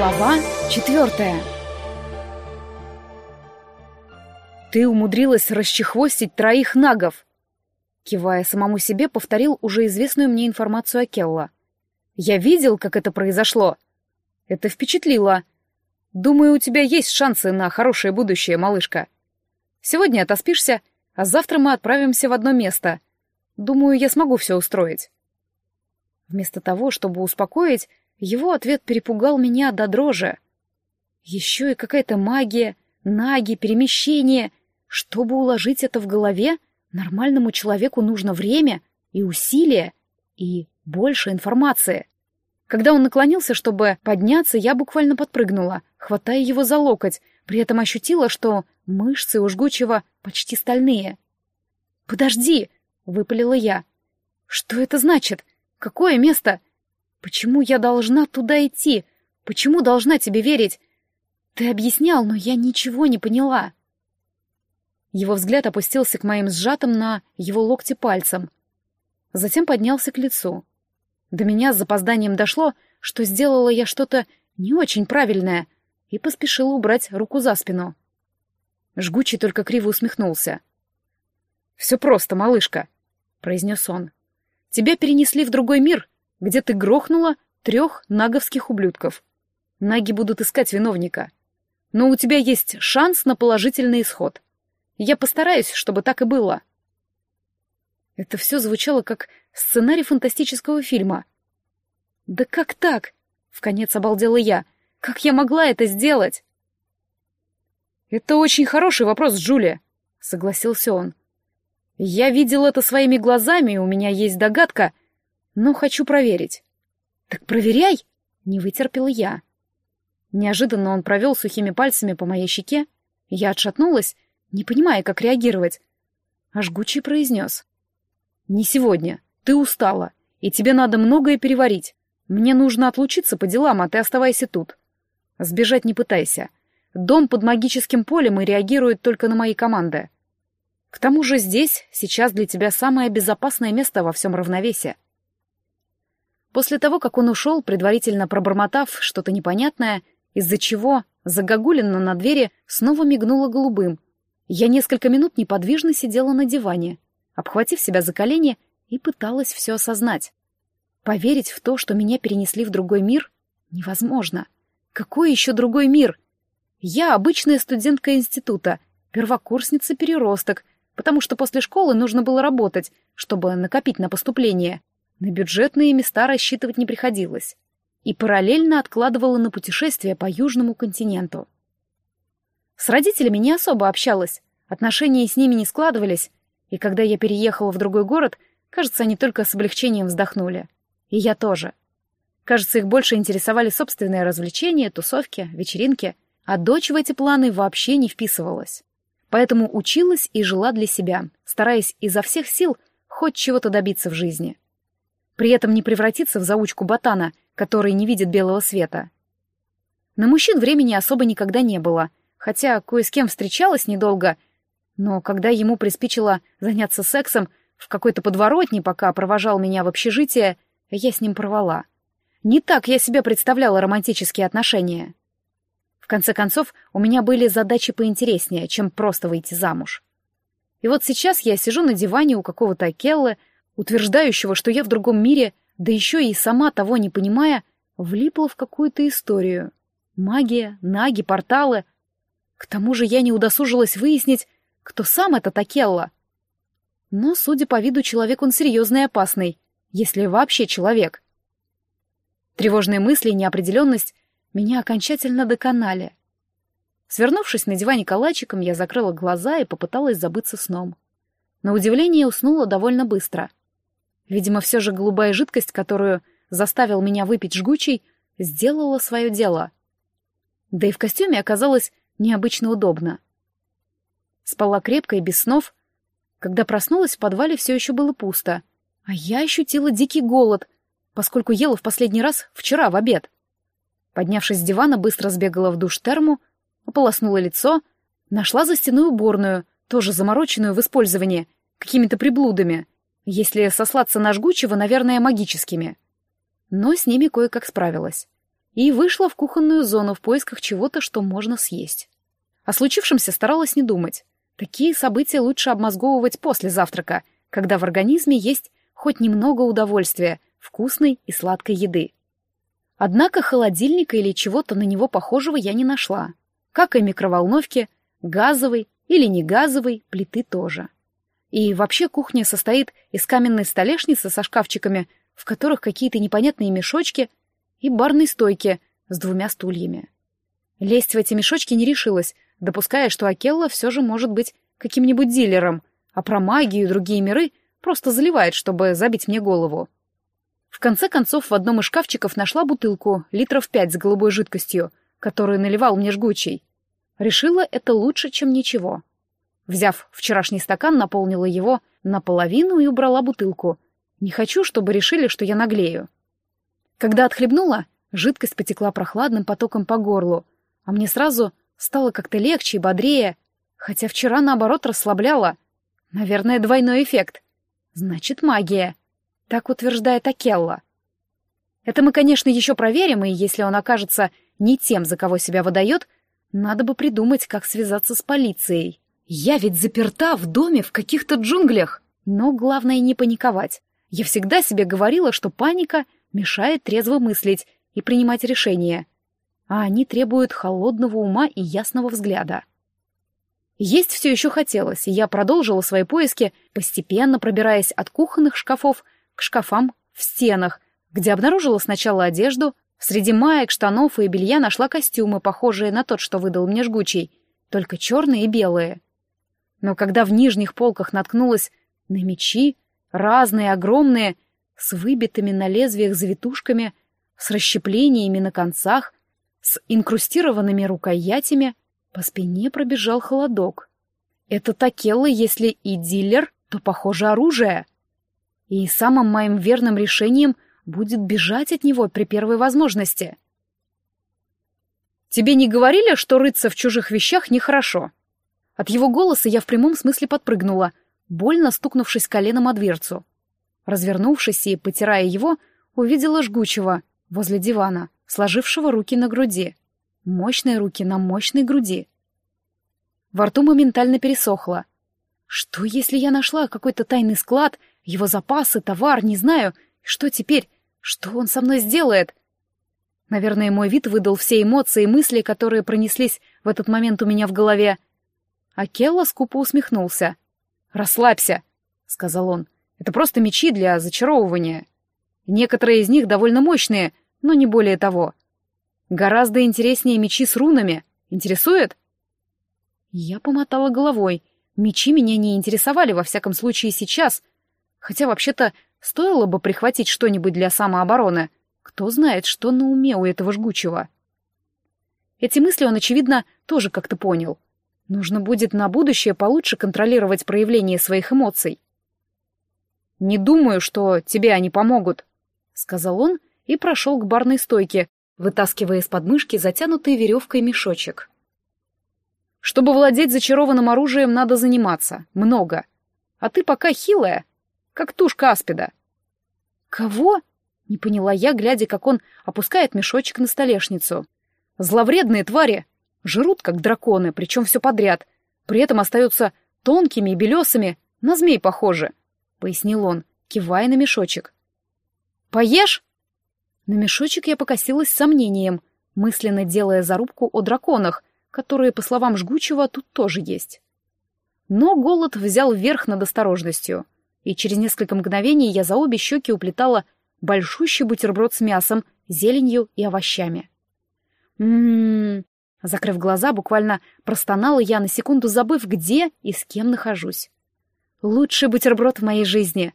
Глава четвертая «Ты умудрилась расчехвостить троих нагов!» Кивая самому себе, повторил уже известную мне информацию о Келла. «Я видел, как это произошло. Это впечатлило. Думаю, у тебя есть шансы на хорошее будущее, малышка. Сегодня отоспишься, а завтра мы отправимся в одно место. Думаю, я смогу все устроить». Вместо того, чтобы успокоить, его ответ перепугал меня до дрожи. Еще и какая-то магия, наги, перемещение. Чтобы уложить это в голове, нормальному человеку нужно время и усилия, и больше информации. Когда он наклонился, чтобы подняться, я буквально подпрыгнула, хватая его за локоть, при этом ощутила, что мышцы у жгучего почти стальные. «Подожди!» — выпалила я. «Что это значит? Какое место? Почему я должна туда идти? Почему должна тебе верить? Ты объяснял, но я ничего не поняла». Его взгляд опустился к моим сжатым на его локте пальцам. Затем поднялся к лицу. До меня с запозданием дошло, что сделала я что-то не очень правильное, и поспешила убрать руку за спину. Жгучий только криво усмехнулся. «Все просто, малышка», — произнес он. «Тебя перенесли в другой мир, где ты грохнула трех наговских ублюдков. Наги будут искать виновника. Но у тебя есть шанс на положительный исход. Я постараюсь, чтобы так и было». Это все звучало как сценарий фантастического фильма. «Да как так?» — вконец обалдела я. «Как я могла это сделать?» «Это очень хороший вопрос, Джулия», — согласился он. «Я видел это своими глазами, у меня есть догадка, но хочу проверить». «Так проверяй!» — не вытерпела я. Неожиданно он провел сухими пальцами по моей щеке. Я отшатнулась, не понимая, как реагировать. А жгучий произнес. «Не сегодня. Ты устала, и тебе надо многое переварить. Мне нужно отлучиться по делам, а ты оставайся тут. Сбежать не пытайся. Дом под магическим полем и реагирует только на мои команды. К тому же здесь сейчас для тебя самое безопасное место во всем равновесии». После того, как он ушел, предварительно пробормотав что-то непонятное, из-за чего загогулина на двери снова мигнула голубым, я несколько минут неподвижно сидела на диване — обхватив себя за колени, и пыталась все осознать. Поверить в то, что меня перенесли в другой мир, невозможно. Какой еще другой мир? Я обычная студентка института, первокурсница-переросток, потому что после школы нужно было работать, чтобы накопить на поступление. На бюджетные места рассчитывать не приходилось. И параллельно откладывала на путешествие по Южному континенту. С родителями не особо общалась, отношения с ними не складывались, и когда я переехала в другой город, кажется, они только с облегчением вздохнули. И я тоже. Кажется, их больше интересовали собственные развлечения, тусовки, вечеринки, а дочь в эти планы вообще не вписывалась. Поэтому училась и жила для себя, стараясь изо всех сил хоть чего-то добиться в жизни. При этом не превратиться в заучку ботана, который не видит белого света. На мужчин времени особо никогда не было, хотя кое с кем встречалась недолго — но когда ему приспичило заняться сексом в какой-то подворотне, пока провожал меня в общежитие, я с ним порвала. Не так я себе представляла романтические отношения. В конце концов, у меня были задачи поинтереснее, чем просто выйти замуж. И вот сейчас я сижу на диване у какого-то Келлы, утверждающего, что я в другом мире, да еще и сама того не понимая, влипла в какую-то историю. Магия, наги, порталы. К тому же я не удосужилась выяснить, кто сам этот Акелла? Но, судя по виду, человек он серьезный и опасный, если вообще человек. Тревожные мысли и неопределенность меня окончательно доконали. Свернувшись на диване калачиком, я закрыла глаза и попыталась забыться сном. На удивление уснула довольно быстро. Видимо, все же голубая жидкость, которую заставил меня выпить жгучий, сделала свое дело. Да и в костюме оказалось необычно удобно. Спала крепко и без снов. Когда проснулась, в подвале все еще было пусто. А я ощутила дикий голод, поскольку ела в последний раз вчера в обед. Поднявшись с дивана, быстро сбегала в душ терму, ополоснула лицо, нашла за стеной уборную, тоже замороченную в использовании, какими-то приблудами, если сослаться на жгучего, наверное, магическими. Но с ними кое-как справилась. и вышла в кухонную зону в поисках чего-то, что можно съесть. О случившемся старалась не думать. Такие события лучше обмозговывать после завтрака, когда в организме есть хоть немного удовольствия, вкусной и сладкой еды. Однако холодильника или чего-то на него похожего я не нашла. Как и микроволновки, газовой или не газовой плиты тоже. И вообще кухня состоит из каменной столешницы со шкафчиками, в которых какие-то непонятные мешочки, и барной стойки с двумя стульями. Лезть в эти мешочки не решилась, допуская, что Акелла все же может быть каким-нибудь дилером, а про магию и другие миры просто заливает, чтобы забить мне голову. В конце концов, в одном из шкафчиков нашла бутылку, литров пять с голубой жидкостью, которую наливал мне жгучий. Решила, это лучше, чем ничего. Взяв вчерашний стакан, наполнила его наполовину и убрала бутылку. Не хочу, чтобы решили, что я наглею. Когда отхлебнула, жидкость потекла прохладным потоком по горлу, а мне сразу стало как-то легче и бодрее, хотя вчера, наоборот, расслабляла. Наверное, двойной эффект. Значит, магия. Так утверждает Акелла. Это мы, конечно, еще проверим, и если он окажется не тем, за кого себя выдает, надо бы придумать, как связаться с полицией. Я ведь заперта в доме в каких-то джунглях. Но главное не паниковать. Я всегда себе говорила, что паника мешает трезво мыслить и принимать решения, а они требуют холодного ума и ясного взгляда. Есть все еще хотелось, и я продолжила свои поиски, постепенно пробираясь от кухонных шкафов к шкафам в стенах, где обнаружила сначала одежду, среди маек, штанов и белья нашла костюмы, похожие на тот, что выдал мне жгучий, только черные и белые. Но когда в нижних полках наткнулась на мечи, разные, огромные, с выбитыми на лезвиях завитушками, с расщеплениями на концах, с инкрустированными рукоятями, по спине пробежал холодок. Это Такелла, если и дилер, то, похоже, оружие. И самым моим верным решением будет бежать от него при первой возможности. «Тебе не говорили, что рыться в чужих вещах нехорошо?» От его голоса я в прямом смысле подпрыгнула, больно стукнувшись коленом о дверцу. Развернувшись и потирая его, увидела жгучего возле дивана, сложившего руки на груди. Мощные руки на мощной груди. Во рту моментально пересохло. Что, если я нашла какой-то тайный склад, его запасы, товар, не знаю, что теперь? Что он со мной сделает? Наверное, мой вид выдал все эмоции и мысли, которые пронеслись в этот момент у меня в голове. А Келла скупо усмехнулся. «Расслабься», — сказал он. «Это просто мечи для зачаровывания. Некоторые из них довольно мощные, но не более того. Гораздо интереснее мечи с рунами. Интересует?» Я помотала головой. Мечи меня не интересовали, во всяком случае, сейчас. Хотя, вообще-то, стоило бы прихватить что-нибудь для самообороны. Кто знает, что на уме у этого жгучего. Эти мысли он, очевидно, тоже как-то понял — Нужно будет на будущее получше контролировать проявление своих эмоций. «Не думаю, что тебе они помогут», — сказал он и прошел к барной стойке, вытаскивая из подмышки затянутый веревкой мешочек. «Чтобы владеть зачарованным оружием, надо заниматься. Много. А ты пока хилая, как тушка аспида». «Кого?» — не поняла я, глядя, как он опускает мешочек на столешницу. «Зловредные твари Жрут, как драконы, причем все подряд. При этом остаются тонкими и белесыми, на змей похожи, — пояснил он, кивая на мешочек. «Поешь?» На мешочек я покосилась с сомнением, мысленно делая зарубку о драконах, которые, по словам Жгучего, тут тоже есть. Но голод взял верх над осторожностью, и через несколько мгновений я за обе щеки уплетала большущий бутерброд с мясом, зеленью и овощами. Ммм, Закрыв глаза, буквально простонала я на секунду, забыв, где и с кем нахожусь. Лучший бутерброд в моей жизни.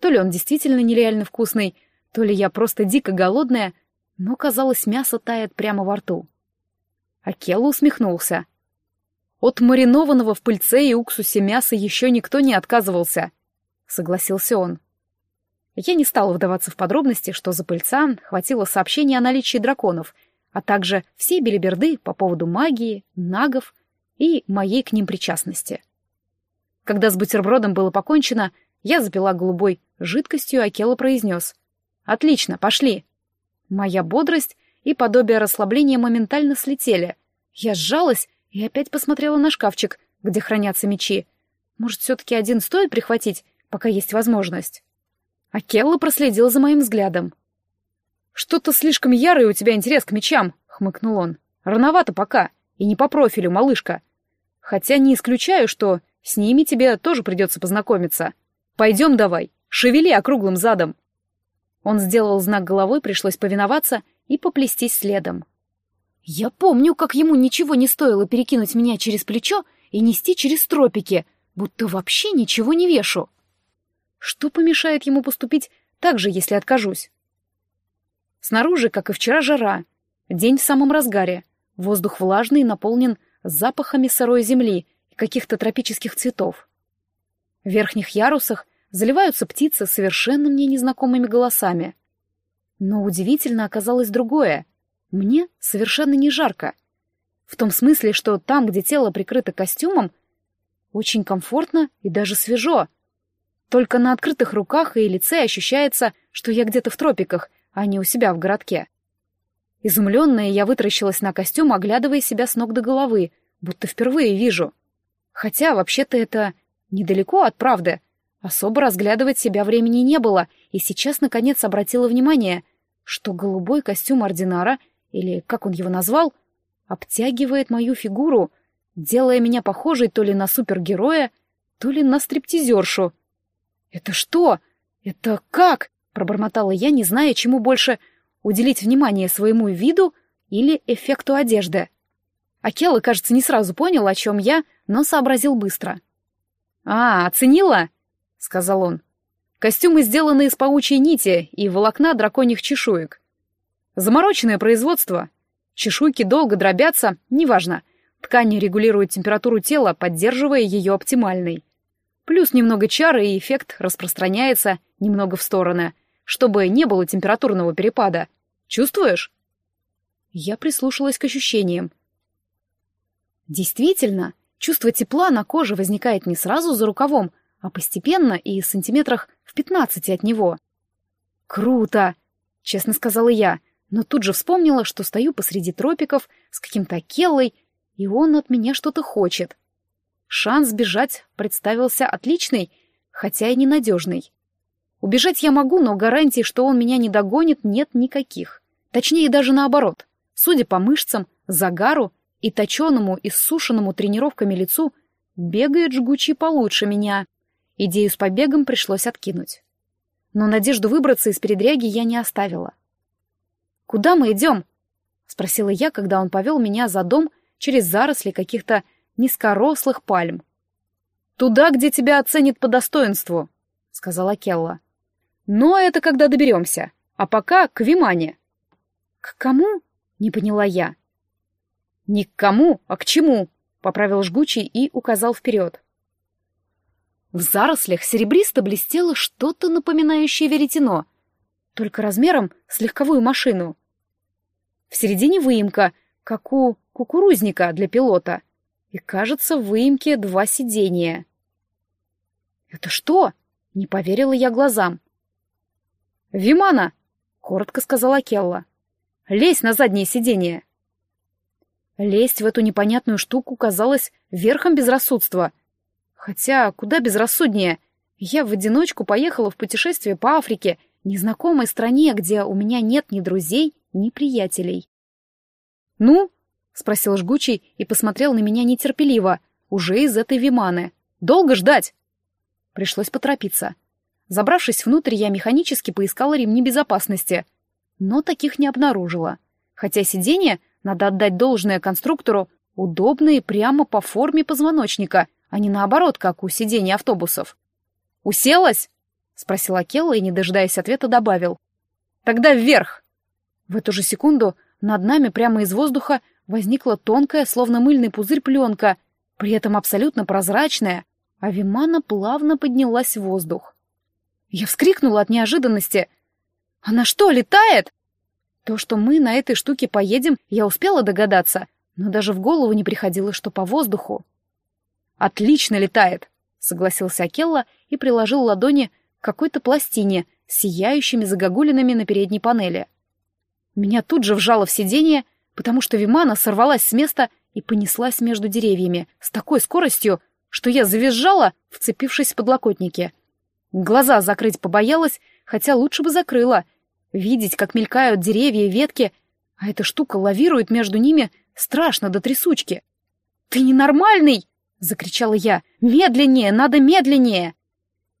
То ли он действительно нереально вкусный, то ли я просто дико голодная, но, казалось, мясо тает прямо во рту. Акелла усмехнулся. От маринованного в пыльце и уксусе мяса еще никто не отказывался, — согласился он. Я не стала вдаваться в подробности, что за пыльца хватило сообщения о наличии драконов — а также все белиберды по поводу магии, нагов и моей к ним причастности. Когда с бутербродом было покончено, я запила голубой жидкостью, а Келла произнес. «Отлично, пошли!» Моя бодрость и подобие расслабления моментально слетели. Я сжалась и опять посмотрела на шкафчик, где хранятся мечи. Может, все-таки один стоит прихватить, пока есть возможность? А Келла проследил за моим взглядом. «Что-то слишком ярый у тебя интерес к мечам», — хмыкнул он. «Рановато пока, и не по профилю, малышка. Хотя не исключаю, что с ними тебе тоже придется познакомиться. Пойдем давай, шевели округлым задом». Он сделал знак головой, пришлось повиноваться и поплестись следом. Я помню, как ему ничего не стоило перекинуть меня через плечо и нести через тропики, будто вообще ничего не вешу. Что помешает ему поступить так же, если откажусь? Снаружи, как и вчера, жара. День в самом разгаре. Воздух влажный и наполнен запахами сырой земли и каких-то тропических цветов. В верхних ярусах заливаются птицы совершенно мне незнакомыми голосами. Но удивительно оказалось другое. Мне совершенно не жарко. В том смысле, что там, где тело прикрыто костюмом, очень комфортно и даже свежо. Только на открытых руках и лице ощущается, что я где-то в тропиках, а не у себя в городке. Изумленная, я вытаращилась на костюм, оглядывая себя с ног до головы, будто впервые вижу. Хотя, вообще-то, это недалеко от правды. Особо разглядывать себя времени не было, и сейчас, наконец, обратила внимание, что голубой костюм ординара, или как он его назвал, обтягивает мою фигуру, делая меня похожей то ли на супергероя, то ли на стриптизершу. «Это что? Это как?» — пробормотала я, не зная, чему больше уделить внимание своему виду или эффекту одежды. Акела, кажется, не сразу понял, о чем я, но сообразил быстро. «А, оценила?» — сказал он. «Костюмы сделаны из паучьей нити и волокна драконьих чешуек. Замороченное производство. Чешуйки долго дробятся, неважно. Ткань регулирует температуру тела, поддерживая ее оптимальной. Плюс немного чары, и эффект распространяется немного в стороны, чтобы не было температурного перепада. Чувствуешь? Я прислушалась к ощущениям. Действительно, чувство тепла на коже возникает не сразу за рукавом, а постепенно и сантиметрах в пятнадцати от него. «Круто!» — честно сказала я, но тут же вспомнила, что стою посреди тропиков с каким-то келлой, и он от меня что-то хочет. Шанс бежать представился отличный, хотя и ненадежный. Убежать я могу, но гарантий, что он меня не догонит, нет никаких. Точнее, даже наоборот. Судя по мышцам, загару и точеному и сушеному тренировками лицу, бегает жгучий получше меня. Идею с побегом пришлось откинуть. Но надежду выбраться из передряги я не оставила. «Куда мы идем?» — спросила я, когда он повел меня за дом через заросли каких-то низкорослых пальм. «Туда, где тебя оценят по достоинству», — сказала Келла. «Но это когда доберемся. А пока к Вимане». «К кому?» — не поняла я. «Не к кому, а к чему», — поправил жгучий и указал вперед. В зарослях серебристо блестело что-то напоминающее веретено, только размером с легковую машину. В середине выемка, как у кукурузника для пилота, и, кажется, в выемке два сидения. «Это что?» — не поверила я глазам. «Вимана!» — коротко сказала Келла. «Лезь на заднее сиденье!» Лезть в эту непонятную штуку казалось верхом безрассудства — Хотя куда безрассуднее. Я в одиночку поехала в путешествие по Африке, незнакомой стране, где у меня нет ни друзей, ни приятелей. «Ну?» — спросил жгучий и посмотрел на меня нетерпеливо, уже из этой виманы. «Долго ждать?» Пришлось поторопиться. Забравшись внутрь, я механически поискала ремни безопасности, но таких не обнаружила. Хотя сиденье, надо отдать должное конструктору, удобные прямо по форме позвоночника, а не наоборот, как у сидений автобусов. «Уселась?» — спросила Келла и, не дожидаясь ответа, добавил. «Тогда вверх!» В эту же секунду над нами прямо из воздуха возникла тонкая, словно мыльный пузырь, пленка, при этом абсолютно прозрачная, а Вимана плавно поднялась в воздух. Я вскрикнула от неожиданности. «Она что, летает?» То, что мы на этой штуке поедем, я успела догадаться, но даже в голову не приходило, что по воздуху. «Отлично летает!» — согласился Акелла и приложил ладони к какой-то пластине с сияющими загогулинами на передней панели. Меня тут же вжало в сиденье, потому что Вимана сорвалась с места и понеслась между деревьями с такой скоростью, что я завизжала, вцепившись в подлокотники. Глаза закрыть побоялась, хотя лучше бы закрыла. Видеть, как мелькают деревья и ветки, а эта штука лавирует между ними, страшно до трясучки. «Ты ненормальный!» — закричала я. «Медленнее, надо медленнее!»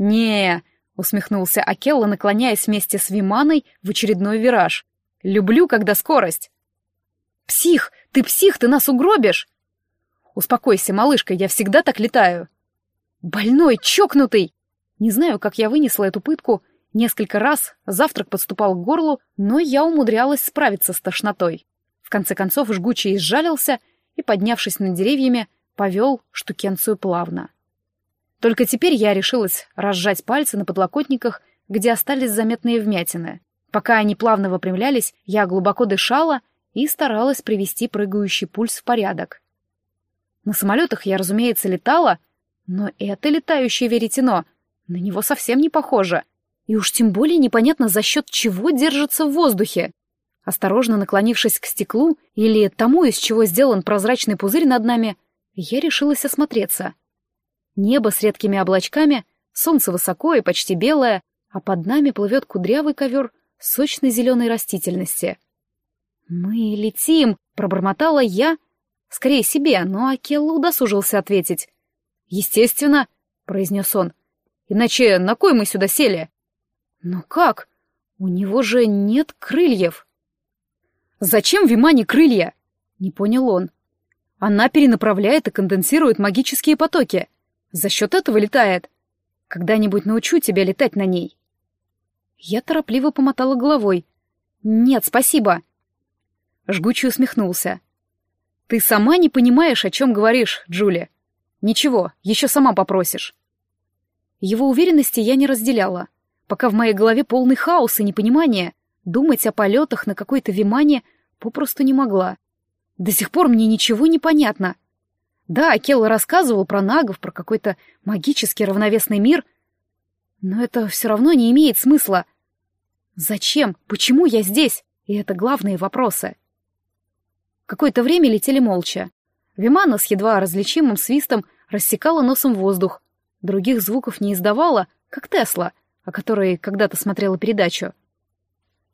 не усмехнулся Акелла, наклоняясь вместе с Виманой в очередной вираж. «Люблю, когда скорость!» «Псих! Ты псих, ты нас угробишь!» «Успокойся, малышка, я всегда так летаю!» «Больной, чокнутый!» Не знаю, как я вынесла эту пытку. Несколько раз завтрак подступал к горлу, но я умудрялась справиться с тошнотой. В конце концов жгучий изжалился и, поднявшись над деревьями, повел штукенцию плавно. Только теперь я решилась разжать пальцы на подлокотниках, где остались заметные вмятины. Пока они плавно выпрямлялись, я глубоко дышала и старалась привести прыгающий пульс в порядок. На самолетах я, разумеется, летала, но это летающее веретено на него совсем не похоже. И уж тем более непонятно, за счет чего держится в воздухе. Осторожно наклонившись к стеклу или тому, из чего сделан прозрачный пузырь над нами, я решилась осмотреться. Небо с редкими облачками, солнце высоко и почти белое, а под нами плывет кудрявый ковер сочной зеленой растительности. «Мы летим!» — пробормотала я. Скорее себе, но Акелла удосужился ответить. «Естественно!» — произнес он. «Иначе на кой мы сюда сели?» «Но как? У него же нет крыльев!» «Зачем Вимане крылья?» — не понял он. Она перенаправляет и конденсирует магические потоки. За счет этого летает. Когда-нибудь научу тебя летать на ней. Я торопливо помотала головой. Нет, спасибо. Жгучий усмехнулся. Ты сама не понимаешь, о чем говоришь, Джулия. Ничего, еще сама попросишь. Его уверенности я не разделяла. Пока в моей голове полный хаос и непонимание, думать о полетах на какой-то вимане попросту не могла. До сих пор мне ничего не понятно. Да, Келла рассказывал про нагов, про какой-то магический равновесный мир, но это все равно не имеет смысла. Зачем? Почему я здесь? И это главные вопросы. Какое-то время летели молча. Вимана с едва различимым свистом рассекала носом воздух. Других звуков не издавала, как Тесла, о которой когда-то смотрела передачу.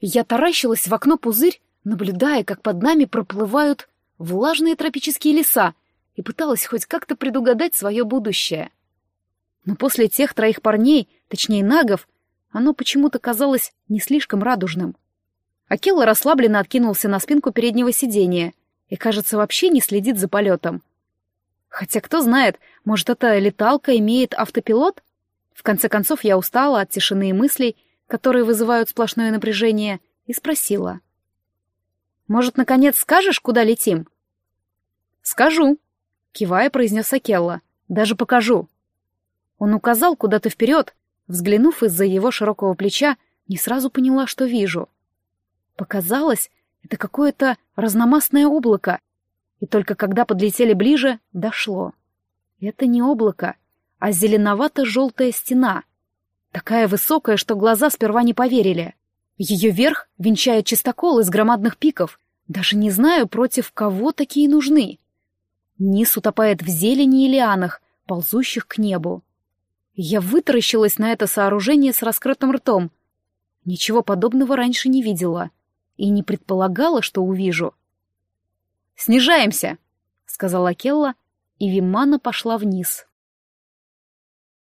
Я таращилась в окно пузырь, наблюдая, как под нами проплывают влажные тропические леса, и пыталась хоть как-то предугадать свое будущее. Но после тех троих парней, точнее нагов, оно почему-то казалось не слишком радужным. Акелла расслабленно откинулся на спинку переднего сиденья и, кажется, вообще не следит за полетом. Хотя, кто знает, может, эта леталка имеет автопилот? В конце концов, я устала от тишины и мыслей, которые вызывают сплошное напряжение, и спросила — может, наконец скажешь, куда летим?» «Скажу», — кивая, произнес Акелла. «Даже покажу». Он указал куда-то вперед, взглянув из-за его широкого плеча, не сразу поняла, что вижу. Показалось, это какое-то разномастное облако, и только когда подлетели ближе, дошло. Это не облако, а зеленовато-желтая стена, такая высокая, что глаза сперва не поверили. Ее верх венчает чистокол из громадных пиков. Даже не знаю, против кого такие нужны. Низ утопает в зелени и лианах, ползущих к небу. Я вытаращилась на это сооружение с раскрытым ртом. Ничего подобного раньше не видела и не предполагала, что увижу. «Снижаемся!» — сказала Келла, и Вимана пошла вниз.